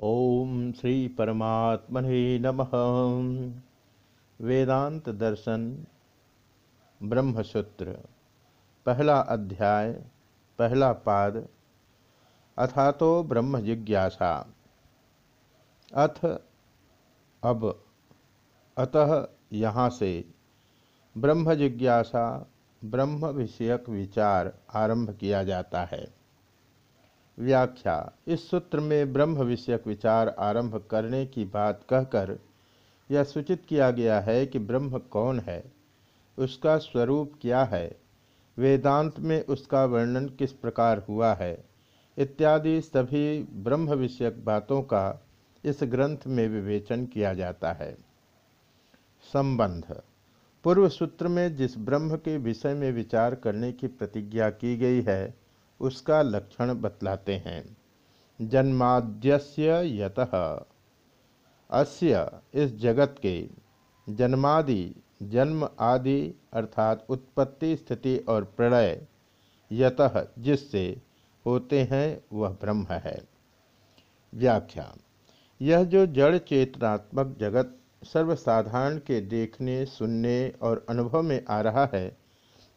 ओम श्री परमात्मने नमः। वेदांत दर्शन, ब्रह्मसूत्र, पहला अध्याय, पहला पाद अथा तो ब्रह्म जिज्ञासा। अथ, अब, अतः यहाँ से ब्रह्म जिज्ञासा, ब्रह्म विषयक विचार आरंभ किया जाता है। व्याख्या। इस सूत्र में ब्रह्म विषयक विचार आरंभ करने की बात कहकर यह सूचित किया गया है कि ब्रह्म कौन है, उसका स्वरूप क्या है, वेदांत में उसका वर्णन किस प्रकार हुआ है, इत्यादि सभी ब्रह्म विषयक बातों का इस ग्रंथ में विवेचन किया जाता है। संबंध। पूर्व सूत्र में जिस ब्रह्म के विषय में विचार करने की प्रतिज्ञा की गई है उसका लक्षण बतलाते हैं। जन्माद्यस्य यतः। अस्य इस जगत के जन्मादि, जन्म आदि अर्थात उत्पत्ति, स्थिति और प्रलय यतः जिससे होते हैं, वह ब्रह्म है। व्याख्या। यह जो जड़ चेतनात्मक जगत सर्वसाधारण के देखने, सुनने और अनुभव में आ रहा है,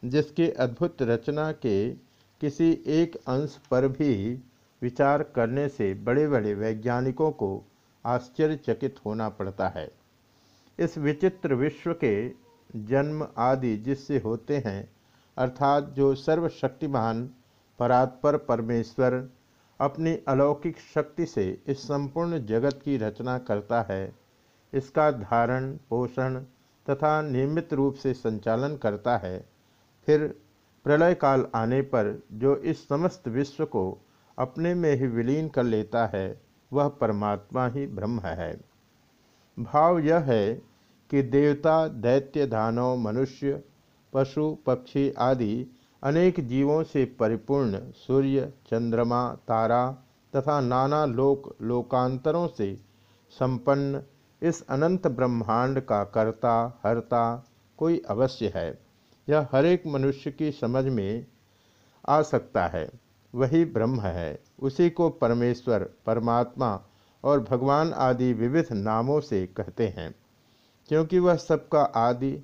जिसके अद्भुत रचना के किसी एक अंश पर भी विचार करने से बड़े बड़े वैज्ञानिकों को आश्चर्यचकित होना पड़ता है। इस विचित्र विश्व के जन्म आदि जिससे होते हैं, अर्थात जो सर्वशक्तिमान, परात्पर परमेश्वर, अपनी अलौकिक शक्ति से इस संपूर्ण जगत की रचना करता है, इसका धारण, पोषण तथा नियमित रूप से संचालन करता है, फिर प्रलय काल आने पर जो इस समस्त विश्व को अपने में ही विलीन कर लेता है, वह परमात्मा ही ब्रह्म है। भाव यह है कि देवता, दैत्य, दानव, मनुष्य, पशु, पक्षी आदि अनेक जीवों से परिपूर्ण सूर्य, चंद्रमा, तारा तथा नाना लोक, लोकांतरों से संपन्न इस अनंत ब्रह्मांड का कर्ता, हर्ता कोई अवश्य है। यह हर एक मनुष्य की समझ में आ सकता है, वही ब्रह्म है। उसी को परमेश्वर, परमात्मा और भगवान आदि विविध नामों से कहते हैं, क्योंकि वह सबका आदि,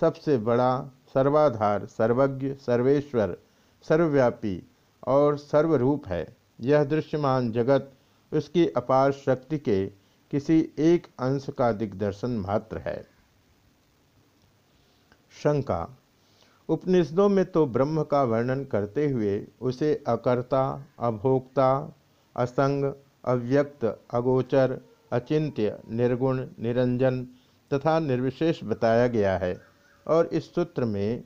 सबसे बड़ा, सर्वाधार, सर्वज्ञ, सर्वेश्वर, सर्वव्यापी और सर्वरूप है। यह दृश्यमान जगत, उसकी अपार शक्ति के किसी एक अंश का दिग्दर्शन मात्र है। शंका उपनिषदों में तो ब्रह्म का वर्णन करते हुए उसे अकर्ता, अभोक्ता, असंग, अव्यक्त, अगोचर, अचिंत्य, निर्गुण, निरंजन तथा निर्विशेष बताया गया है। और इस सूत्र में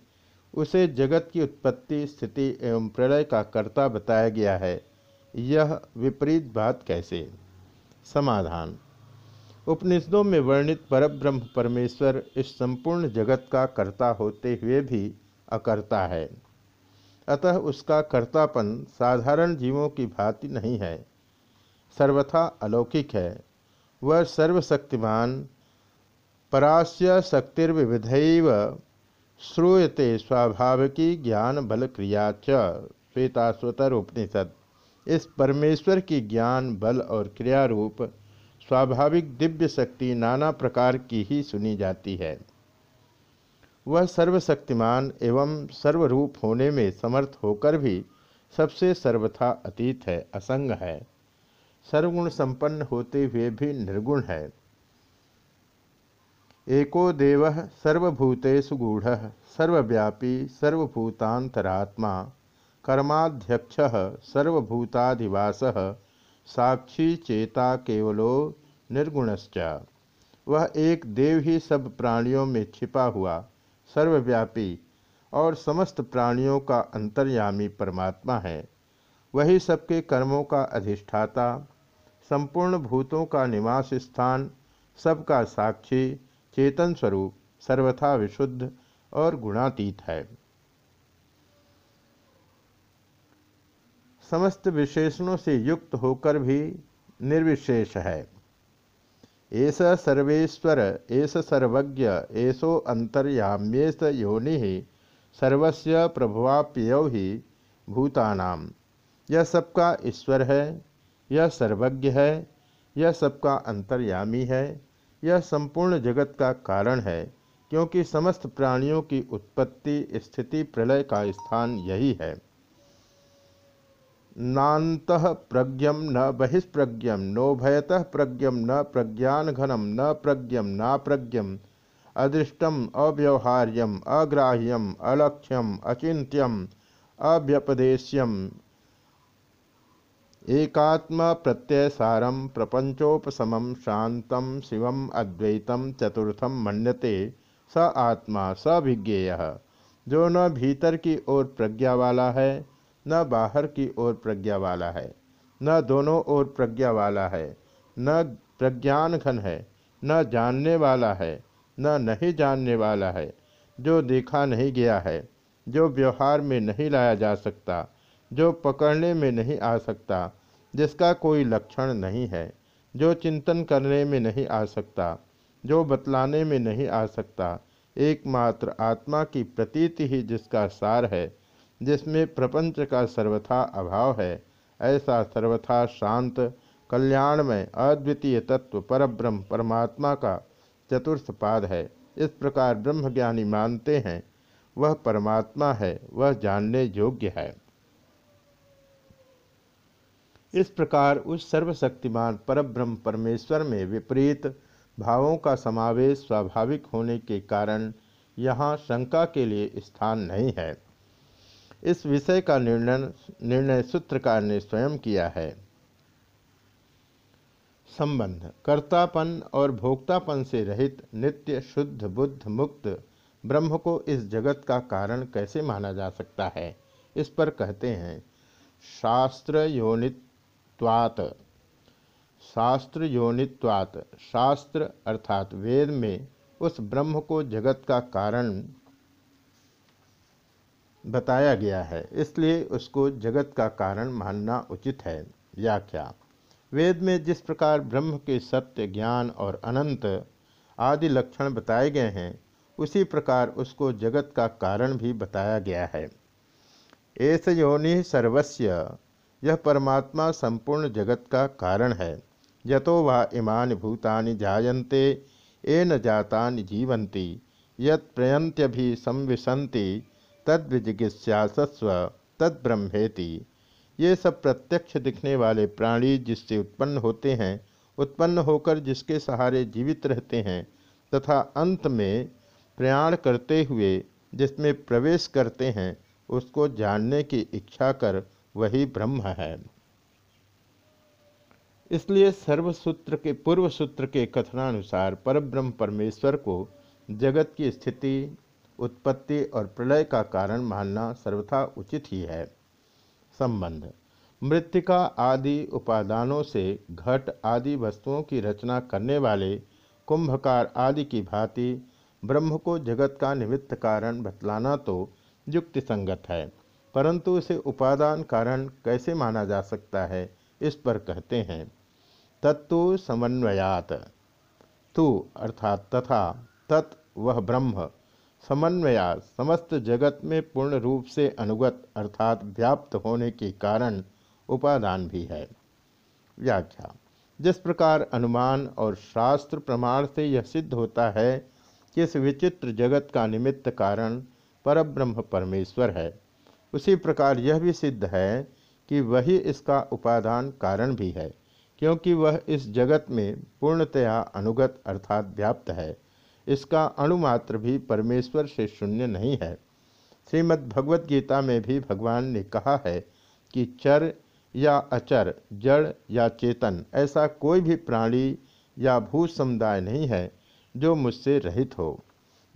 उसे जगत की उत्पत्ति, स्थिति एवं प्रलय का कर्ता बताया गया है। यह विपरीत बात कैसे? समाधान। उपनिषदों में वर्णित परब्रह्म परमेश्वर इस संपूर्ण जगत का कर्ता होते हुए भी अकर्ता है। अतः उसका कर्तापन साधारण जीवों की भांति नहीं है। सर्वथा अलौकिक है। वह सर्वशक्तिमान परास्य शक्तिर्विविधैव श्रूयते स्वाभाविकी ज्ञान बल क्रिया च उपनिषद इस परमेश्वर की ज्ञान, बल और क्रिया रूप स्वाभाविक दिव्य शक्ति नाना प्रकार की ही सुनी जाती है। वह सर्वशक्तिमान एवं सर्वरूप होने में समर्थ होकर भी सबसे सर्वथा अतीत है, असंग है। सर्वगुण संपन्न होते हुए भी निर्गुण है। एको देव सर्वभूतेषु गूढ़, सर्वव्यापी सर्वभूतांतरात्मा कर्माध्यक्ष सर्वभूताधिवास, साक्षी चेता केवलो निर्गुणश्च। वह एक देव ही सब प्राणियों में छिपा हुआ सर्वव्यापी और समस्त प्राणियों का अंतर्यामी परमात्मा है। वही सबके कर्मों का अधिष्ठाता, संपूर्ण भूतों का निवास स्थान, सबका साक्षी, चेतन स्वरूप, सर्वथा विशुद्ध और गुणातीत है। समस्त विशेषणों से युक्त होकर भी निर्विशेष है। एस सर्वेश्वर एस सर्वज्ञ एसो अंतर्याम्येस योनि, सर्वस्य प्रभुवाप्यय ही भूतानाम। यह सबका ईश्वर है यह सर्वज्ञ है यह सबका अंतर्यामी है, यह संपूर्ण जगत का कारण है, क्योंकि समस्त प्राणियों की उत्पत्ति, स्थिति, प्रलय का स्थान यही है। नात प्रज्ञम न बहिष्प्रज्ञम नोभयत प्रज्ञम न प्रज्ञान घनम न प्रज्ञम न प्रज्ञम अदृष्टम अव्यवहार्यम अग्राह्यम अलक्ष्यम अचिंत्यम अव्यपदेश्यम एकात्म प्रत्यय सारम प्रपंचोपम शांतम शिवम अद्वैतम चतुर्थम मन्यते स आत्मा सभिज्ञेय जो न भीतर की ओर प्रज्ञा वाला है न बाहर की ओर प्रज्ञा वाला है, न दोनों ओर प्रज्ञा वाला है, न प्रज्ञान घन है, न जानने वाला है, न नहीं जानने वाला है, जो देखा नहीं गया है, जो व्यवहार में नहीं लाया जा सकता, जो पकड़ने में नहीं आ सकता, जिसका कोई लक्षण नहीं है, जो चिंतन करने में नहीं आ सकता, जो बतलाने में नहीं आ सकता, एकमात्र आत्मा की प्रतीति ही जिसका सार है जिसमें प्रपंच का सर्वथा अभाव है, ऐसा सर्वथा शांत, कल्याणमय, अद्वितीय तत्व परब्रह्म परमात्मा का चतुर्थ पाद है। इस प्रकार ब्रह्मज्ञानी मानते हैं, वह परमात्मा है, वह जानने योग्य है। इस प्रकार उस सर्वशक्तिमान परब्रह्म परमेश्वर में विपरीत भावों का समावेश स्वाभाविक होने के कारण यहाँ शंका के लिए स्थान नहीं है। इस विषय का निर्णय निर्णय सूत्रकार ने स्वयं किया है। संबंध, कर्तापन और भोक्तापन से रहित नित्य, शुद्ध, बुद्ध, मुक्त ब्रह्म को इस जगत का कारण कैसे माना जा सकता है? इस पर कहते हैं, शास्त्र योनित्वात। शास्त्र योनित्वात, शास्त्र अर्थात वेद में उस ब्रह्म को जगत का कारण बताया गया है। इसलिए उसको जगत का कारण मानना उचित है। व्याख्या। वेद में जिस प्रकार ब्रह्म के सत्य, ज्ञान और अनंत आदि लक्षण बताए गए हैं, उसी प्रकार उसको जगत का कारण भी बताया गया है। ऐस योनि सर्वस्व यह परमात्मा संपूर्ण जगत का कारण है। यतो वा इमान भूतानि जायन्ते एन जाता जीवंती भी संविशंति तद्विजिज्ञासस्व, तद्ब्रह्मेति। ये सब प्रत्यक्ष दिखने वाले प्राणी जिससे उत्पन्न होते हैं, उत्पन्न होकर जिसके सहारे जीवित रहते हैं, तथा अंत में प्रयाण करते हुए जिसमें प्रवेश करते हैं, उसको जानने की इच्छा कर वही ब्रह्म है। इसलिए सर्वसूत्र के पूर्व सूत्र के कथनानुसार परब्रह्म परमेश्वर को जगत की स्थिति उत्पत्ति और प्रलय का कारण मानना सर्वथा उचित ही है। संबंध। मृतिका आदि उपादानों से घट आदि वस्तुओं की रचना करने वाले कुंभकार आदि की भांति ब्रह्म को जगत का निमित्त कारण बतलाना तो युक्ति संगत है, परंतु उसे उपादान कारण कैसे माना जा सकता है, इस पर कहते हैं। तत्तु समन्वयात। तु अर्थात तथा, तत् वह ब्रह्म। समन्वयात समस्त जगत में पूर्ण रूप से अनुगत अर्थात व्याप्त होने के कारण उपादान भी है। व्याख्या, जिस प्रकार अनुमान और शास्त्र प्रमाण से यह सिद्ध होता है कि इस विचित्र जगत का निमित्त कारण परब्रह्म परमेश्वर है, उसी प्रकार यह भी सिद्ध है कि वही इसका उपादान कारण भी है, क्योंकि वह इस जगत में पूर्णतया अनुगत अर्थात व्याप्त है। इसका अणुमात्र भी परमेश्वर से शून्य नहीं है। श्रीमद् भगवत गीता में भी भगवान ने कहा है कि चर या अचर, जड़ या चेतन, ऐसा कोई भी प्राणी या भू समुदाय नहीं है जो मुझसे रहित हो।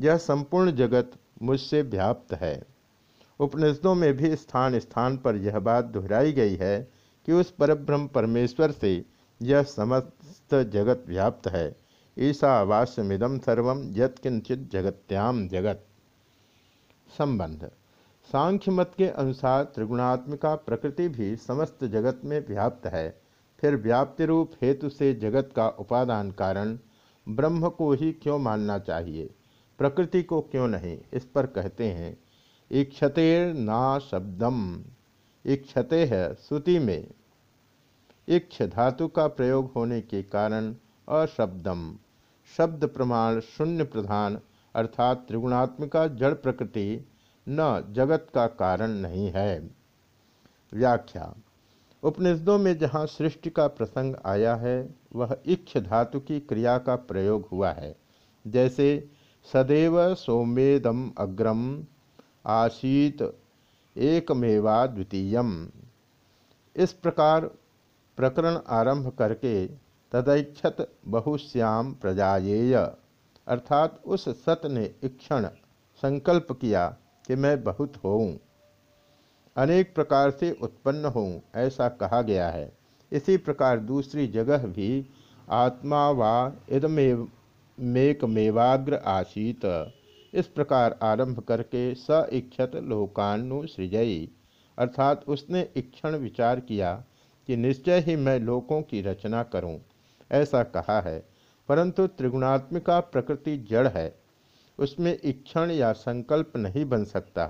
यह संपूर्ण जगत मुझसे व्याप्त है। उपनिषदों में भी स्थान स्थान पर यह बात दोहराई गई है कि उस परब्रह्म परमेश्वर से यह समस्त जगत व्याप्त है। ईशावास्यमिदम सर्व यत्किंचित जगत्याम जगत। संबंध। सांख्य मत के अनुसार त्रिगुणात्मिका प्रकृति भी समस्त जगत में व्याप्त है। फिर व्याप्ति रूप हेतु से जगत का उपादान कारण ब्रह्म को ही क्यों मानना चाहिए? प्रकृति को क्यों नहीं? इस पर कहते हैं, इक्षतेर ना शब्दम। इक्षते है श्रुति में, इक्ष धातु का प्रयोग होने के कारण अशब्दम। शब्द प्रमाण शून्य प्रधान, अर्थात त्रिगुणात्मिका जड़ प्रकृति न जगत का कारण नहीं है। व्याख्या। उपनिषदों में जहाँ सृष्टि का प्रसंग आया है, वह इक्ष धातु की क्रिया का प्रयोग हुआ है। जैसे, सदैव सोमेदम अग्रम आशीत एकमेवा द्वितीयम इस प्रकार प्रकरण आरंभ करके तदैक्षत बहुश्याम प्रजाएय अर्थात उस सत ने इक्षण संकल्प किया कि मैं बहुत होऊं। अनेक प्रकार से उत्पन्न हों ऐसा कहा गया है। इसी प्रकार दूसरी जगह भी आत्मा वा इदमेव, मेकमेवाग्र आशीत इस प्रकार आरंभ करके स इक्षत लोकानुसृजयी अर्थात उसने इक्षण विचार किया कि निश्चय ही मैं लोकों की रचना करूँ। ऐसा कहा है, परंतु त्रिगुणात्मिका प्रकृति जड़ है। उसमें इक्षण या संकल्प नहीं बन सकता,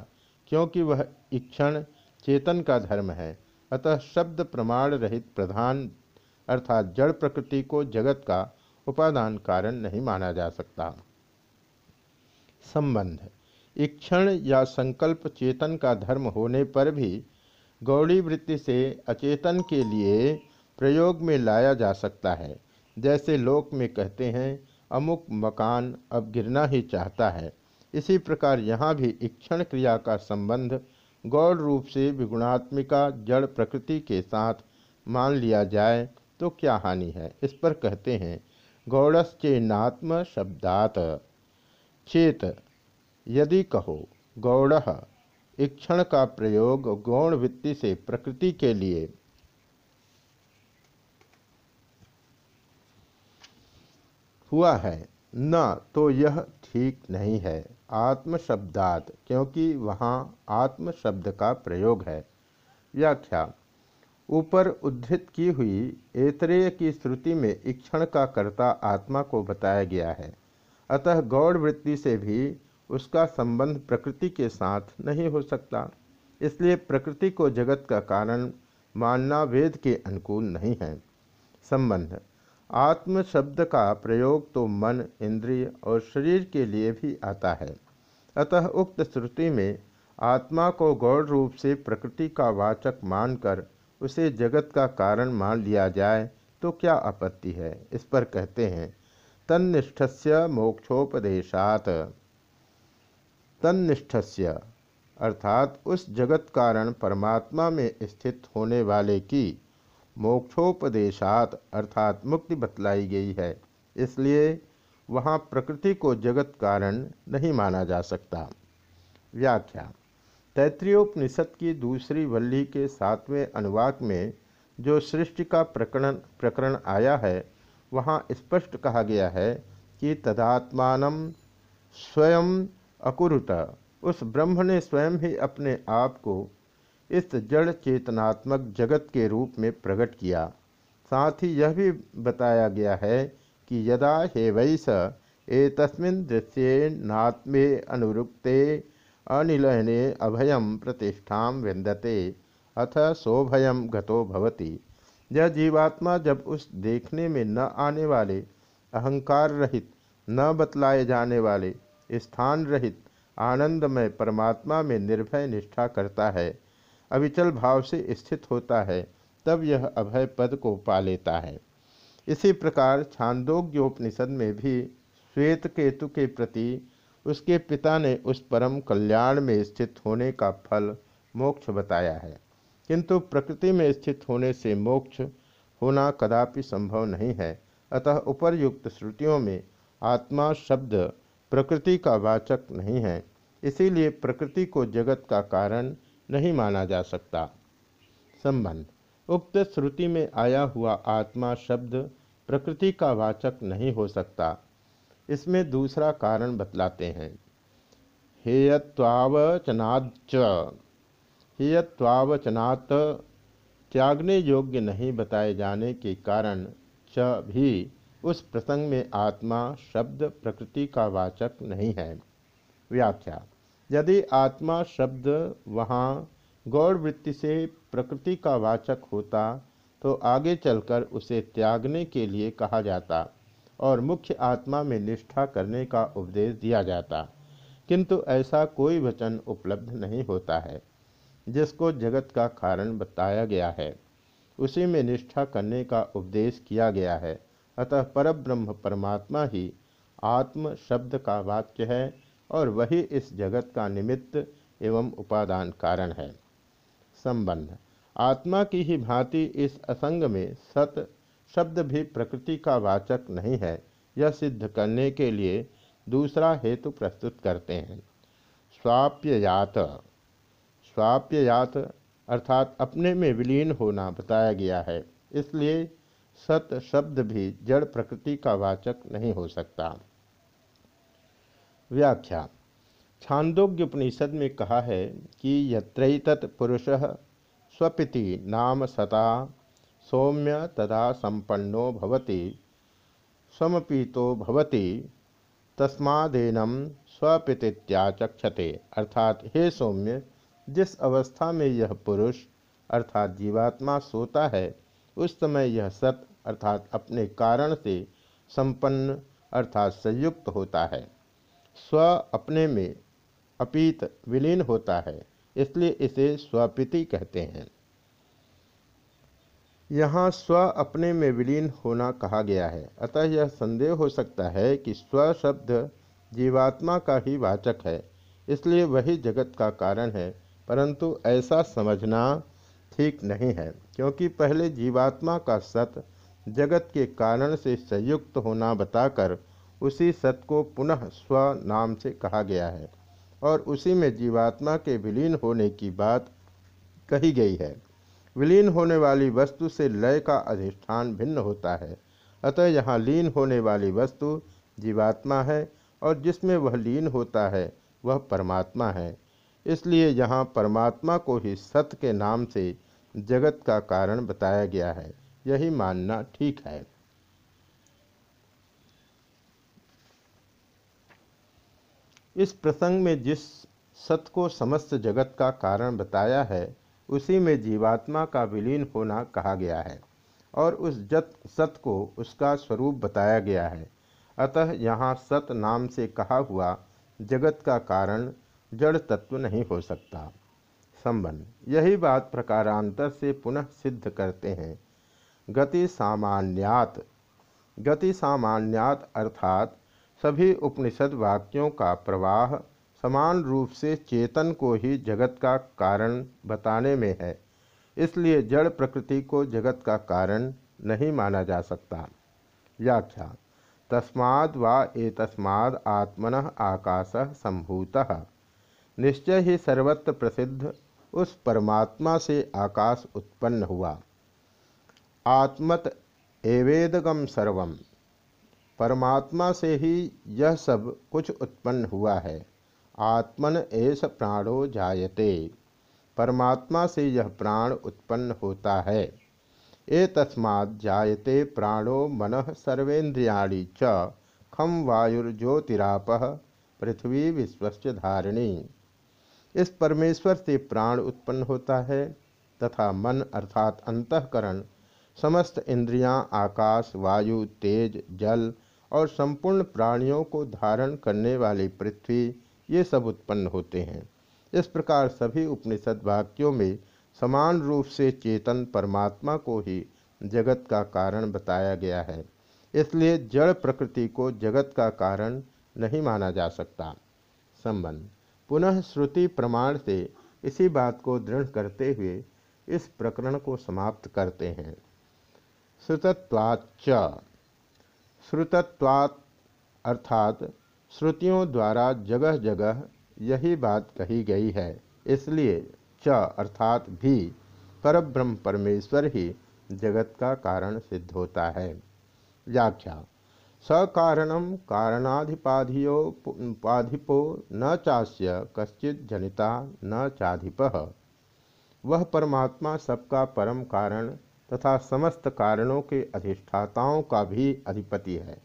क्योंकि वह इक्षण चेतन का धर्म है। अतः शब्द प्रमाण रहित प्रधान अर्थात जड़ प्रकृति को जगत का उपादान कारण नहीं माना जा सकता। संबंध। इक्षण या संकल्प चेतन का धर्म होने पर भी गौड़ी वृत्ति से अचेतन के लिए प्रयोग में लाया जा सकता है। जैसे लोक में कहते हैं, अमुक मकान अब गिरना ही चाहता है। इसी प्रकार यहाँ भी इक्षण क्रिया का संबंध गौड़ रूप से विगुणात्मिका जड़ प्रकृति के साथ मान लिया जाए तो क्या हानि है? इस पर कहते हैं गौड़श्चेन्नात्म शब्दात चेत। यदि कहो, गौड़ इक्षण का प्रयोग गौण वृत्ति से प्रकृति के लिए हुआ है। न तो यह ठीक नहीं है। आत्म शब्दात क्योंकि वहाँ आत्म शब्द का प्रयोग है। व्याख्या। ऊपर उद्धृत की हुई ऐतरेय की श्रुति में इक्षण का कर्ता आत्मा को बताया गया है। अतः गौड़ वृत्ति से भी उसका संबंध प्रकृति के साथ नहीं हो सकता। इसलिए प्रकृति को जगत का कारण मानना वेद के अनुकूल नहीं है। संबंध। आत्म शब्द का प्रयोग तो मन, इंद्रिय और शरीर के लिए भी आता है। अतः उक्त श्रुति में आत्मा को गौड़ रूप से प्रकृति का वाचक मानकर उसे जगत का कारण मान लिया जाए तो क्या आपत्ति है? इस पर कहते हैं, तन्निष्ठस्य मोक्षोपदेशात। तन्निष्ठस्य, अर्थात उस जगत कारण परमात्मा में स्थित होने वाले की मोक्षोपदेशात अर्थात मुक्ति बतलाई गई है। इसलिए वहाँ प्रकृति को जगत कारण नहीं माना जा सकता। व्याख्या। तैत्रीयोपनिषद की दूसरी वल्ली के सातवें अनुवाक में जो सृष्टि का प्रकरण प्रकरण आया है, वहाँ स्पष्ट कहा गया है कि तदात्मान स्वयं अकुरुत। उस ब्रह्म ने स्वयं ही अपने आप को इस जड़ चेतनात्मक जगत के रूप में प्रकट किया। साथ ही यह भी बताया गया है कि यदा हे वैस, एतस्मिन् दृश्ये अनुरुक्ते अनिलहने अभयम प्रतिष्ठा विंदते अथ सोभयम गतो भवति। यह जीवात्मा जब उस देखने में न आने वाले, अहंकार रहित, न बतलाए जाने वाले, स्थान रहित, आनंदमय परमात्मा में निर्भय निष्ठा करता है अविचल भाव से स्थित होता है, तब यह अभय पद को पा लेता है। इसी प्रकार छांदोग्योपनिषद में भी श्वेत केतु के प्रति उसके पिता ने उस परम कल्याण में स्थित होने का फल मोक्ष बताया है। किंतु प्रकृति में स्थित होने से मोक्ष होना कदापि संभव नहीं है। अतः उपरयुक्त श्रुतियों में आत्मा शब्द प्रकृति का वाचक नहीं है। इसीलिए प्रकृति को जगत का कारण नहीं माना जा सकता। संबंध। उक्त श्रुति में आया हुआ आत्मा शब्द प्रकृति का वाचक नहीं हो सकता। इसमें दूसरा कारण बतलाते हैं। हेयत्वावचनाच हेयत्वावचनात् त्यागने योग्य नहीं बताए जाने के कारण च भी उस प्रसंग में आत्मा शब्द प्रकृति का वाचक नहीं है। व्याख्या। यदि आत्मा शब्द वहाँ गौड़ वृत्ति से प्रकृति का वाचक होता तो आगे चलकर उसे त्यागने के लिए कहा जाता और मुख्य आत्मा में निष्ठा करने का उपदेश दिया जाता। किंतु ऐसा कोई वचन उपलब्ध नहीं होता है, जिसको जगत का कारण बताया गया है। उसी में निष्ठा करने का उपदेश किया गया है। अतः परब्रह्म परमात्मा ही आत्म शब्द का वाक्य है और वही इस जगत का निमित्त एवं उपादान कारण है। संबंध। आत्मा की ही भांति इस असंग में सत शब्द भी प्रकृति का वाचक नहीं है। यह सिद्ध करने के लिए दूसरा हेतु प्रस्तुत करते हैं। स्वाप्ययात। स्वाप्ययात अर्थात अपने में विलीन होना बताया गया है। इसलिए सत शब्द भी जड़ प्रकृति का वाचक नहीं हो सकता। व्याख्या। छांदोग्य उपनिषद में कहा है कि यत्रैतत् पुरुष स्वपिति नाम सता सौम्य तदा संपन्नो भवति, स्वमपीतो भवति तस्मादेनम स्वपितित्याचक्षते। अर्थात हे सौम्य, जिस अवस्था में यह पुरुष अर्थात जीवात्मा सोता है, उस समय यह सत अर्थात अपने कारण से संपन्न अर्थात संयुक्त होता है। स्व अपने में अपीत विलीन होता है, इसलिए इसे स्वपिति कहते हैं। यहाँ स्व अपने में विलीन होना कहा गया है। अतः यह संदेह हो सकता है कि स्व शब्द जीवात्मा का ही वाचक है, इसलिए वही जगत का कारण है, परंतु ऐसा समझना ठीक नहीं है, क्योंकि पहले जीवात्मा का सत जगत के कारण से संयुक्त होना बताकर उसी सत को पुनः स्व नाम से कहा गया है और उसी में जीवात्मा के विलीन होने की बात कही गई है। विलीन होने वाली वस्तु से लय का अधिष्ठान भिन्न होता है। अतः यहाँ लीन होने वाली वस्तु जीवात्मा है और जिसमें वह लीन होता है, वह परमात्मा है। इसलिए यहाँ परमात्मा को ही सत्य के नाम से जगत का कारण बताया गया है। यही मानना ठीक है। इस प्रसंग में जिस सत को समस्त जगत का कारण बताया है, उसी में जीवात्मा का विलीन होना कहा गया है और उस जत, सत को उसका स्वरूप बताया गया है। अतः यहाँ सत नाम से कहा हुआ जगत का कारण जड़ तत्व नहीं हो सकता। संबंध। यही बात प्रकारांतर से पुनः सिद्ध करते हैं। गति सामान्यात। गति सामान्यात अर्थात सभी उपनिषद वाक्यों का प्रवाह समान रूप से चेतन को ही जगत का कारण बताने में है। इसलिए जड़ प्रकृति को जगत का कारण नहीं माना जा सकता। व्याख्या, तस्माद् वा एतस्माद् आत्मन आकाश संभूतः। निश्चय ही सर्वत्र प्रसिद्ध उस परमात्मा से आकाश उत्पन्न हुआ। आत्मत एवेदगम सर्वम। परमात्मा से ही यह सब कुछ उत्पन्न हुआ है। आत्मन एस प्राणो जायते। परमात्मा से यह प्राण उत्पन्न होता है। ए तस्मात् जायते प्राणो मन सर्वेन्द्रियाणी च। खम वायुर्ज्योतिराप। पृथ्वी विश्वस्य धारिणी। इस परमेश्वर से प्राण उत्पन्न होता है तथा मन अर्थात अंतकरण समस्त इंद्रियाँ, आकाश वायु तेज जल और संपूर्ण प्राणियों को धारण करने वाली पृथ्वी, ये सब उत्पन्न होते हैं। इस प्रकार सभी उपनिषद वाक्यों में समान रूप से चेतन परमात्मा को ही जगत का कारण बताया गया है। इसलिए जड़ प्रकृति को जगत का कारण नहीं माना जा सकता। संबंध। पुनः श्रुति प्रमाण से इसी बात को दृढ़ करते हुए इस प्रकरण को समाप्त करते हैं। श्रुतत्वाच्च श्रुतत्वात् अर्थात श्रुतियों द्वारा जगह जगह यही बात कही गई है। इसलिए च अर्थात भी परब्रह्म परमेश्वर ही जगत का कारण सिद्ध होता है। व्याख्या। सकारणम कारणाधिपाधियोपाधिपो न चास्य कश्चित जनिता न चाधिप। वह परमात्मा सबका परम कारण तथा समस्त कारणों के अधिष्ठाताओं का भी अधिपति है।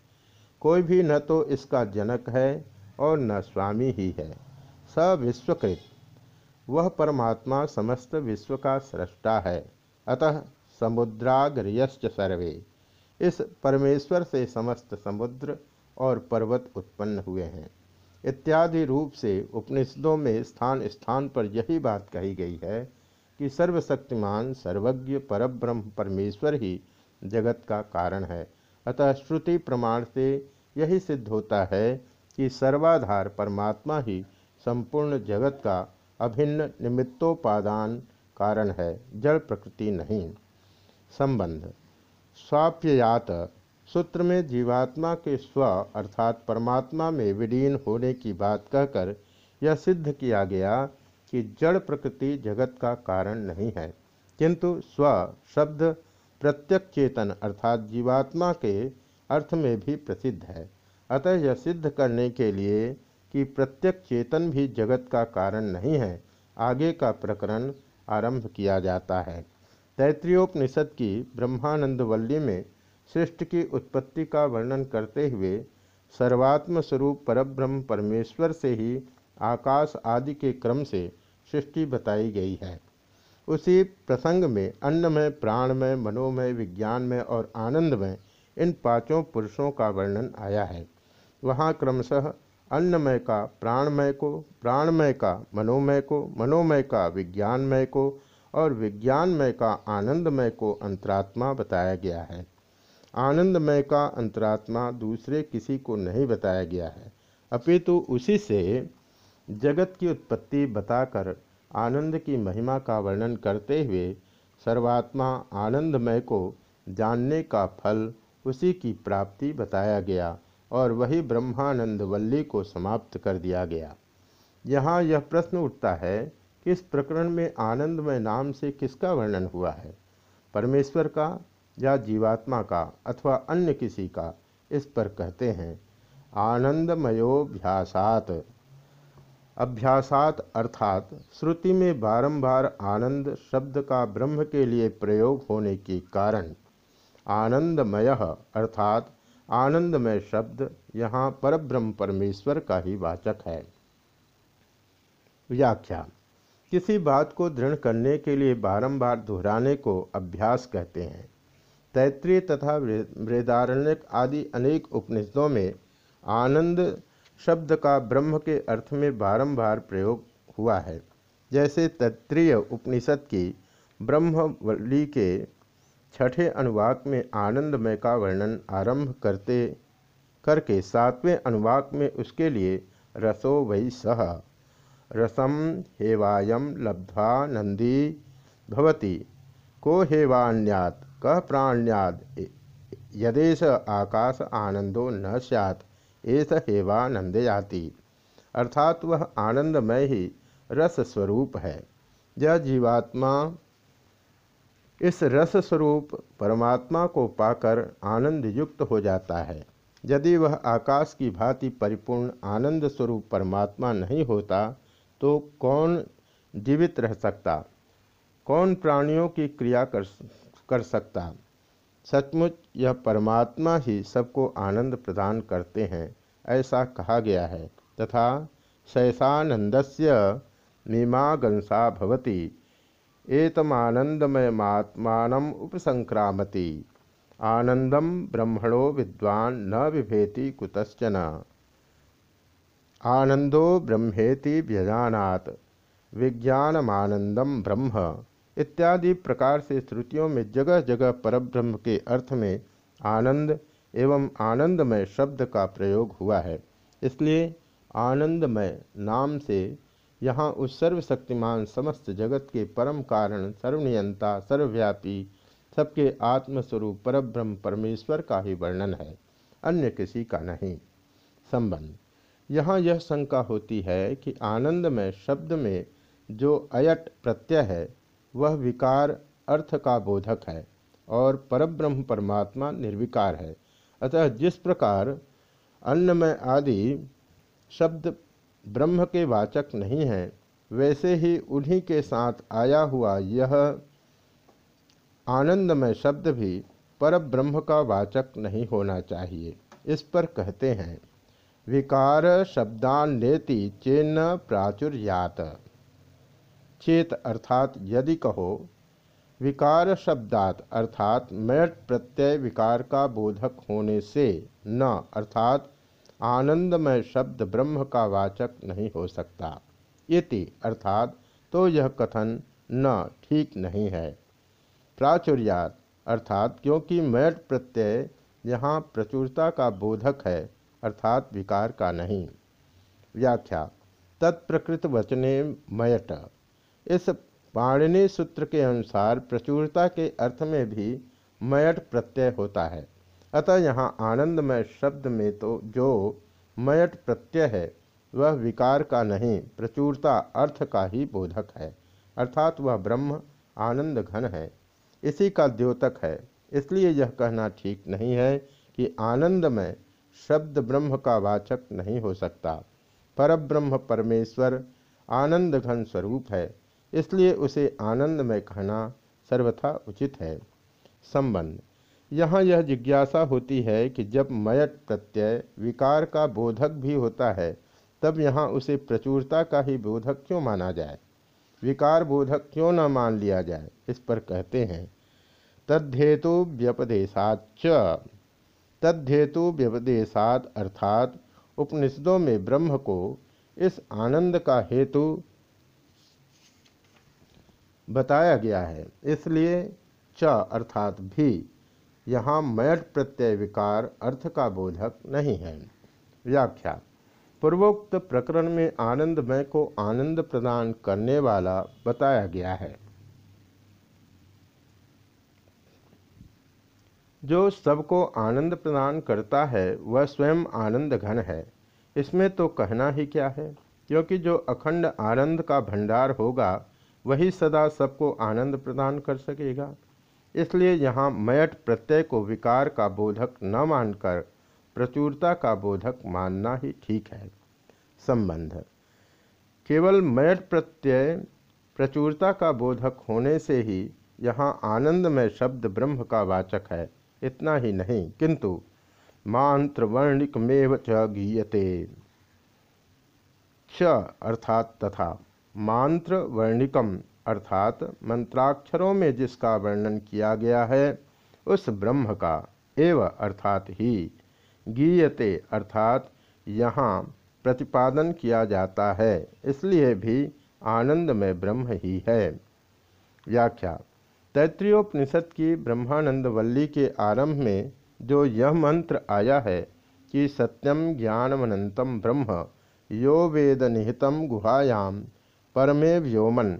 कोई भी न तो इसका जनक है और न स्वामी ही है। स विश्वकृत। वह परमात्मा समस्त विश्व का सृष्टा है। अतः समुद्राग्रयश्च सर्वे। इस परमेश्वर से समस्त समुद्र और पर्वत उत्पन्न हुए हैं। इत्यादि रूप से उपनिषदों में स्थान स्थान पर यही बात कही गई है कि सर्वशक्तिमान, सर्वज्ञ, परब्रह्म, परमेश्वर ही जगत का कारण है। अतः श्रुति प्रमाण से यही सिद्ध होता है कि सर्वाधार परमात्मा ही संपूर्ण जगत का अभिन्न निमित्तोपादान कारण है, जड़ प्रकृति नहीं। संबंध। स्वाप्ययात, सूत्र में जीवात्मा के स्व अर्थात परमात्मा में विलीन होने की बात कहकर यह सिद्ध किया गया कि जड़ प्रकृति जगत का कारण नहीं है। किंतु स्व शब्द प्रत्यक चेतन अर्थात जीवात्मा के अर्थ में भी प्रसिद्ध है। अतः यह सिद्ध करने के लिए कि प्रत्यक चेतन भी जगत का कारण नहीं है, आगे का प्रकरण आरंभ किया जाता है। तैत्रीयोपनिषद की ब्रह्मानंद वल्ली में सृष्टि की उत्पत्ति का वर्णन करते हुए सर्वात्म स्वरूप परब्रह्म परमेश्वर से ही आकाश आदि के क्रम से सृष्टि बताई गई है। उसी प्रसंग में अन्नमय, प्राणमय, मनोमय, विज्ञानमय और आनंदमय इन पाँचों पुरुषों का वर्णन आया है। वहाँ क्रमशः अन्नमय का, प्राणमय को, प्राणमय का, मनोमय को, मनोमय का, विज्ञानमय को और विज्ञानमय का, आनंदमय को अंतरात्मा बताया गया है। आनंदमय का अंतरात्मा दूसरे किसी को नहीं बताया गया है। अपितु उसी से जगत की उत्पत्ति बताकर आनंद की महिमा का वर्णन करते हुए सर्वात्मा आनंदमय को जानने का फल उसी की प्राप्ति बताया गया और वही ब्रह्मानंद वल्ली को समाप्त कर दिया गया। यहाँ यह प्रश्न उठता है कि इस प्रकरण में आनंदमय नाम से किसका वर्णन हुआ है? परमेश्वर का या जीवात्मा का अथवा अन्य किसी का? इस पर कहते हैं आनंदमयोभ्यासात अभ्यासात अर्थात श्रुति में बारंबार आनंद शब्द का ब्रह्म के लिए प्रयोग होने के कारण आनंदमय अर्थात आनंदमय शब्द यहाँ परब्रह्म परमेश्वर का ही वाचक है। व्याख्या। किसी बात को दृढ़ करने के लिए बारंबार दोहराने को अभ्यास कहते हैं। तैत्रीय तथा वृदारण्यक आदि अनेक उपनिषदों में आनंद शब्द का ब्रह्म के अर्थ में बारंबार प्रयोग हुआ है। जैसे तैत्रीय उपनिषद की ब्रह्मवली के छठे अनुवाक में आनंदमय का वर्णन आरंभ करते, करके सातवें अनुवाक में उसके लिए रसो वै सह रसम हेवायम लब्ध्वा नंदी भवती, को हेवान्यात कह प्राण्याद, यदेश आकाश आनंदो न सैत एस हेवानंदयाति अर्थात वह आनंदमय ही रस स्वरूप है। यह जीवात्मा, इस रस स्वरूप परमात्मा को पाकर आनंद युक्त हो जाता है। यदि वह आकाश की भांति परिपूर्ण आनंद स्वरूप परमात्मा नहीं होता तो कौन जीवित रह सकता? कौन प्राणियों की क्रिया कर कर सकता? सचमुच यह परमात्मा ही सबको आनंद प्रदान करते हैं। ऐसा कहा गया है। तथा शैषानंदस्य मीमागंसा भवती। एतमानंदमयमात्मान उपसंक्रामति। आनंदम ब्रह्मणो विद्वान न विभेति कुतश्चन। आनंदो ब्रह्मेति व्यजानात। विज्ञानमानंदम ब्रह्म। इत्यादि प्रकार से श्रुतियों में जगह जगह परब्रह्म के अर्थ में आनंद एवं आनंदमय शब्द का प्रयोग हुआ है। इसलिए आनंदमय नाम से यहाँ उस सर्वशक्तिमान समस्त जगत के परम कारण, सर्वनियंता, सर्वव्यापी, सबके आत्मस्वरूप परब्रह्म परमेश्वर का ही वर्णन है, अन्य किसी का नहीं। संबंध। यहाँ यह शंका होती है कि आनंदमय शब्द में जो अयट प्रत्यय है, वह विकार अर्थ का बोधक है और परब्रह्म परमात्मा निर्विकार है। अतः जिस प्रकार अन्नमय आदि शब्द ब्रह्म के वाचक नहीं हैं, वैसे ही उन्हीं के साथ आया हुआ यह आनंदमय शब्द भी पर ब्रह्म का वाचक नहीं होना चाहिए। इस पर कहते हैं, विकार शब्दान्नेति चेन्न प्राचुर्यात। चेत अर्थात यदि कहो विकार शब्दात अर्थात मयट प्रत्यय विकार का बोधक होने से न, अर्थात आनंदमय शब्द ब्रह्म का वाचक नहीं हो सकता। इति, अर्थात तो यह कथन न, ठीक नहीं है। प्राचुर्यात, अर्थात क्योंकि मयट प्रत्यय यहाँ प्रचुरता का बोधक है, अर्थात विकार का नहीं। व्याख्या, तत्प्रकृत वचने मयट। इस पाणिनि सूत्र के अनुसार प्रचुरता के अर्थ में भी मयट प्रत्यय होता है। अतः यहाँ आनंदमय शब्द में तो जो मयट प्रत्यय है, वह विकार का नहीं, प्रचुरता अर्थ का ही बोधक है। अर्थात वह ब्रह्म, आनंद घन है। इसी का द्योतक है। इसलिए यह कहना ठीक नहीं है कि आनंदमय शब्द ब्रह्म का वाचक नहीं हो सकता। परब्रह्म परमेश्वर, आनंद घन स्वरूप है। इसलिए उसे आनंद में कहना सर्वथा उचित है। संबंध। यहाँ यह जिज्ञासा होती है कि जब मयट प्रत्यय विकार का बोधक भी होता है, तब यहाँ उसे प्रचुरता का ही बोधक क्यों माना जाए? विकार बोधक क्यों न मान लिया जाए? इस पर कहते हैं, तद्धेतु व्यपदेशाच तद्धेतु व्यपदेशात अर्थात उपनिषदों में ब्रह्म को इस आनंद का हेतु बताया गया है। इसलिए च अर्थात भी यहाँ मयट प्रत्यय विकार अर्थ का बोधक नहीं है। व्याख्या। पूर्वोक्त प्रकरण में आनंदमय को आनंद प्रदान करने वाला बताया गया है। जो सबको आनंद प्रदान करता है, वह स्वयं आनंद घन है। इसमें तो कहना ही क्या है? क्योंकि जो अखंड आनंद का भंडार होगा वही सदा सबको आनंद प्रदान कर सकेगा। इसलिए यहाँ मयट प्रत्यय को विकार का बोधक न मानकर, प्रचुरता का बोधक मानना ही ठीक है। संबंध। केवल मयट प्रत्यय प्रचुरता का बोधक होने से ही यहाँ आनंदमय शब्द ब्रह्म का वाचक है, इतना ही नहीं, किंतु मांत्रवर्णिकमेव च गीयते। च अर्थात तथा। मांत्र वर्णिकम अर्थात मंत्राक्षरों में जिसका वर्णन किया गया है, उस ब्रह्म का, एव अर्थात ही, गीयते, अर्थात यहाँ प्रतिपादन किया जाता है, इसलिए भी आनंद में ब्रह्म ही है। व्याख्या, तैत्रीयोपनिषद की ब्रह्मानंद वल्ली के आरंभ में जो यह मंत्र आया है कि सत्यम ज्ञानमनंतम ब्रह्म, यो वेद निहितम गुहायाम परमे व्योमन।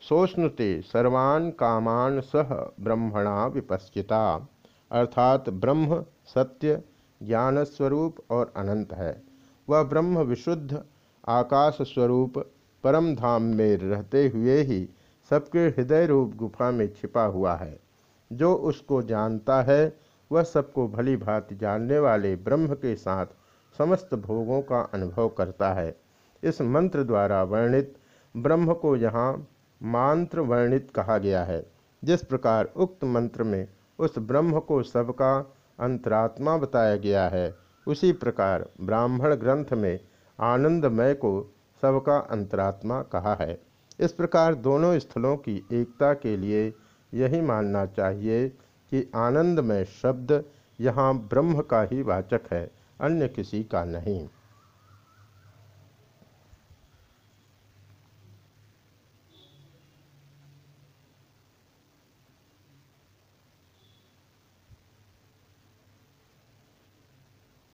सोष्णुते सर्वान् कामान सह ब्रह्मणा विपश्चिता। अर्थात ब्रह्म सत्य ज्ञान स्वरूप और अनंत है। वह ब्रह्म विशुद्ध आकाश स्वरूप परम धाम में रहते हुए ही सबके हृदय रूप गुफा में छिपा हुआ है। जो उसको जानता है, वह सबको भली भांति जानने वाले ब्रह्म के साथ समस्त भोगों का अनुभव करता है। इस मंत्र द्वारा वर्णित ब्रह्म को यहाँ मांत्र वर्णित कहा गया है। जिस प्रकार उक्त मंत्र में उस ब्रह्म को सबका अंतरात्मा बताया गया है, उसी प्रकार ब्राह्मण ग्रंथ में आनंदमय को सबका अंतरात्मा कहा है। इस प्रकार दोनों स्थलों की एकता के लिए यही मानना चाहिए कि आनंदमय शब्द यहाँ ब्रह्म का ही वाचक है, अन्य किसी का नहीं।